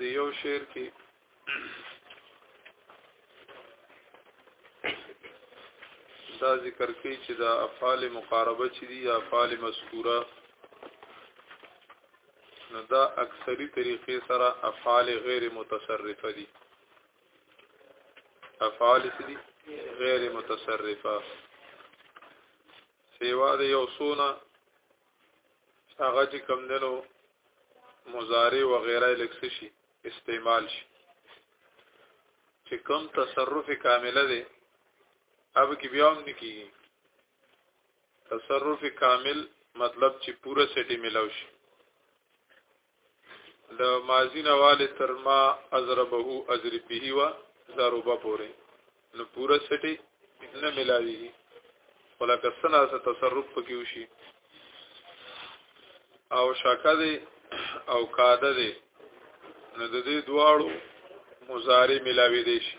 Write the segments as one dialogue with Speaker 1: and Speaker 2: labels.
Speaker 1: دې یو شعر کې دا ذکر کوي چې دا افعال مقاربه چې دي افعال مذکوره نو دا اکثری طریقې سره افعال غیر متصرفه دي افعال سدي غیر متصرفه سیوا د یو سونه هغه چې کم دنو مضارع و غیره لکس شي استعمال شي چې کم تصرف کامله دی اب کې بیا هم نکېږي تصرف کامل مطلب چې پوره سټي ملاو شي له مازی نه والي تر ما ازربه ازری به و زاروبه پورې نو پوره سټي نه ملاويږي ولکه سنا سره تصرف پکې وشي او شاکه دی او کاده دی نو د دې دواړو مضارع ملاوي دي شي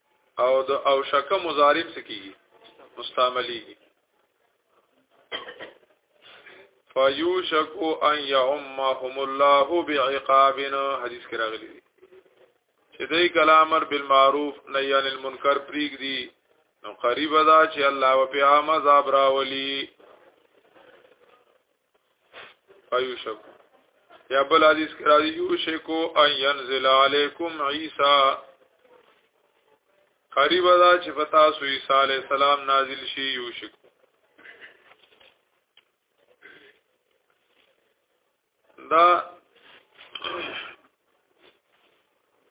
Speaker 1: او د او شکه مضارب سکی مستعملیږي فیوشکو ان یعمهم الله بعقابنا حدیث کې راغلی دی چې دای کلامر بالمعروف نهی عن المنکر پریګ دی نو قریب دا چې الله په عام عذاب راولي ایو شکو یا بل حدیث کې راځي یو شکو ان ينزل علیکم عیسی قریب دا چې پتا سو عیسی علی السلام نازل شي یو شکو دا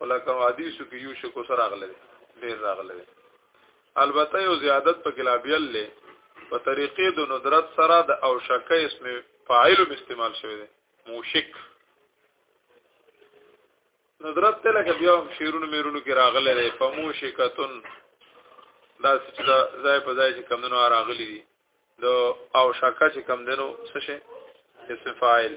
Speaker 1: ولکه حدیثو کې یو شکو سره راغله ډیر راغله البته یو زیادت په کلابیل له په طریقې د ندرت سره د او شکه اسم فاعل استعمال شوی دی موشک ندرت ته لکه بیا هم شیرونو میرونو کې راغله دی په موشکتون دا چې دا ځای په ځای چې کمندونو راغلي دي د او شکه چې کمندونو څه شي اسم فاعل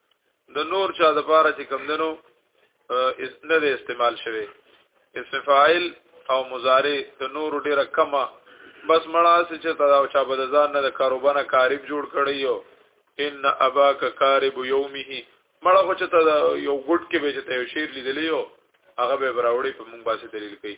Speaker 1: د نور چا د پاره چې کم دنو اس نه د استعمال شوی اسم فاعل او مضارع د نور ډیره کمه بس مړه چې تا او چا بد ځان نه د کاروبانه کارب جوړ کړی یو ان اباک کارب یومه مړه خو چې تا یو ګډ کې به چې ته یو شیر لیدلی یو هغه به براوړي په مونږ باندې دلیل کوي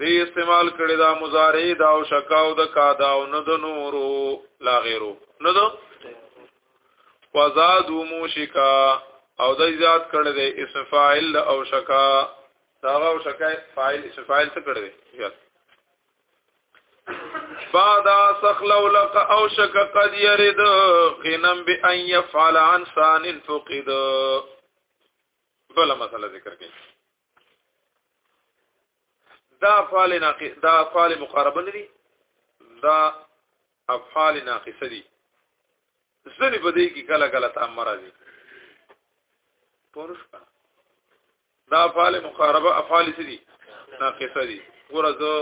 Speaker 1: دی استعمال کړی دا مضارع دا او شکاو د کادا او نه د نورو لا غیرو نه دو وزادو موشکا او د زیات کړی دی اسم فاعل او شکا دا او شکا فاعل اسم فاعل څه کړی دی زیات بعد سخل لك او شك قد يرد غنم بان يفعل عن سان فقد بل مسله ذکر کړي دا افعال ناقص دا افعال مقاربه نه دي دا افعال ناقصه دي ځنې په دې کې کله کله تامر راځي پورش کا دا افعال مقاربه افعال څه دي ناقصه دي ګوره زه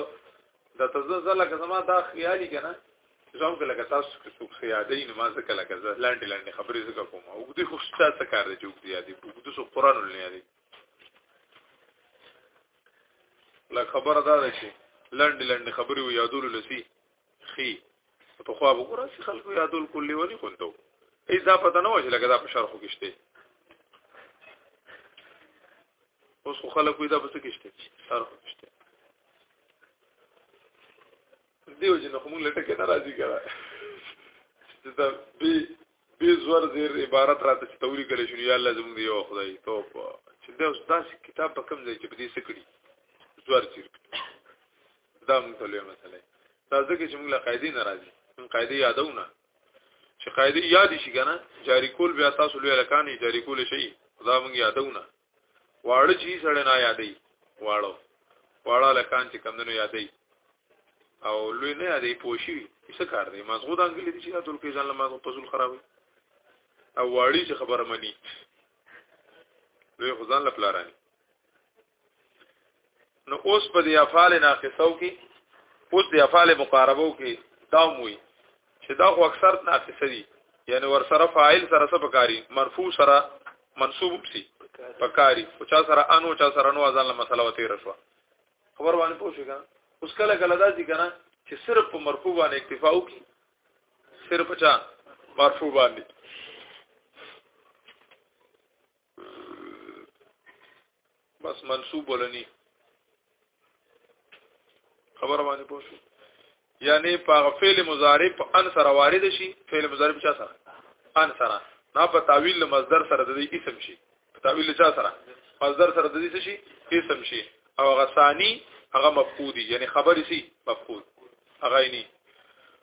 Speaker 1: د تزلزل لکه زما دا خیالي کنه زوم کله که تاسو کې څوک سیادې نه ما ځکه لکه ځلاندې لاندې خبرې زکه کوم او دې خو څه څه کار دی چې وګړي دي په دې څو قران ولني دي لا خبره دا ده چې لنډ لنډ خبرې و یادول لسی خي په خو به ګورم چې خلکو یادول کولې ونی خوندو ای دا پته نه وځي لکه دا په شرخو کې شته اوس خو خلکو دا پته کې شته شرخو کې شته دیو جن خو موږ لټه کې ناراضي کړه چې دا به به زور زیر عبارت راته چې توري کړی شو یا الله زموږ دی او خدای توپ چې دا استاد کتاب په کوم ځای کې بده سکړي زور زیر دا موږ ته لوي مسله دا ځکه چې موږ له قاعده ناراضي موږ قاعده یادونه چې قاعده یاد شي کنه جاری کول بیا تاسو لوي لکانې جاری کول شي دا موږ یادونه واړه چې سړی نه یادې واړو واړه لکان چې کمندونو یادې او لوی نه یادې پوښي څه کار دی مازغو د انګلیسي دي چې ټول کې ځان له مازغو په ځل خرابوي او واړی چې خبره مني لوی خدان له پلارانی نو اوس په دې افعال ناقصو کې اوس د افعال مقاربو کې دا موي چې دا خو اکثر ناقص دي یعنی ور سره فاعل سره سره پکاري مرفوع سره منصوب سي پکاري او چا سره انو چا سره نو ځان له مسله وتی رسوا خبر باندې پوښی کنه اوس کله کله دا دي کنه چې صرف په مرفوع باندې اکتفا وکي صرف چا مرفوع باندې بس منسوب ولني خبر باندې پوه شو یعنی په فعل مضارع په ان سره وارد شي فعل مضارع په چا سره ان سره نه په تعویل مصدر سره د دې اسم شي په تعویل چا سره مصدر سره د دې شي اسم شي او غسانی هغه مفقودی یعنی خبر شي مفقود هغه نه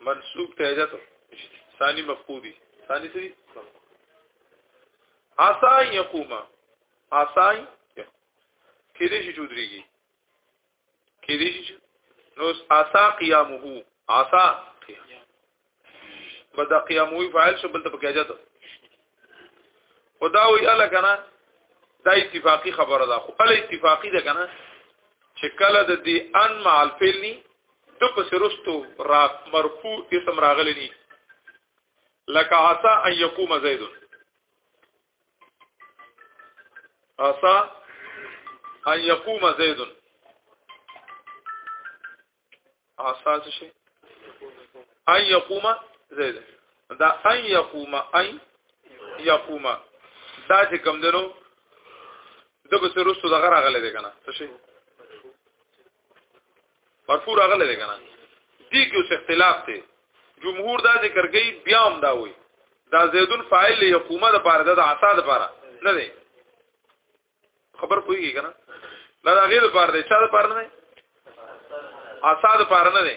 Speaker 1: منسوب ته عزت ثاني مفقودي ثاني سری آسان یقوما آسان کې دې شي چودريږي کې دې شي نو آسا قیامه آسا بدا قیامه فاعل شو بل ته پکې اجازه خدا وی الا کنه دا اتفاقی خبره ده خو الا اتفاقی ده کنه چې کله د دې ان مع الفعل د پس رستو را مرفوع اسم راغلی دي لکه عسى ان يقوم زيد عسى ان يقوم زيد عسى څه شي ان يقوم زيد دا ان يقوم ان يقوم دا چې کوم دنو د پس رستو دغه راغلی دی کنه څه شي مرفوع راغله ده کنه دي کې اوس اختلاف ته جمهور دا ذکر کوي بیا هم دا وایي دا زیدون فاعل یقومه د پاره د عصا د پاره نه دی خبر پوهیږي کنه دا د غیر پاره دی چا د پاره نه دی عصا د پاره نه دی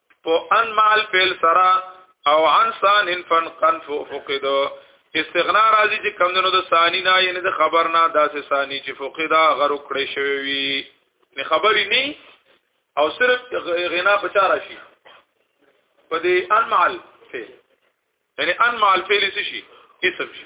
Speaker 1: په ان مال فعل سرا او عن سان فن قنف فقد استغنا راځي چې کم دنو د ثانی نه یعنی د خبر نه داسې ثانی چې فقدا غرو کړې شوی وي نه خبرې نه او صرف غنا بچاره شي په دې ان مال فعل یعنی ان مال فعل څه شي اسم شي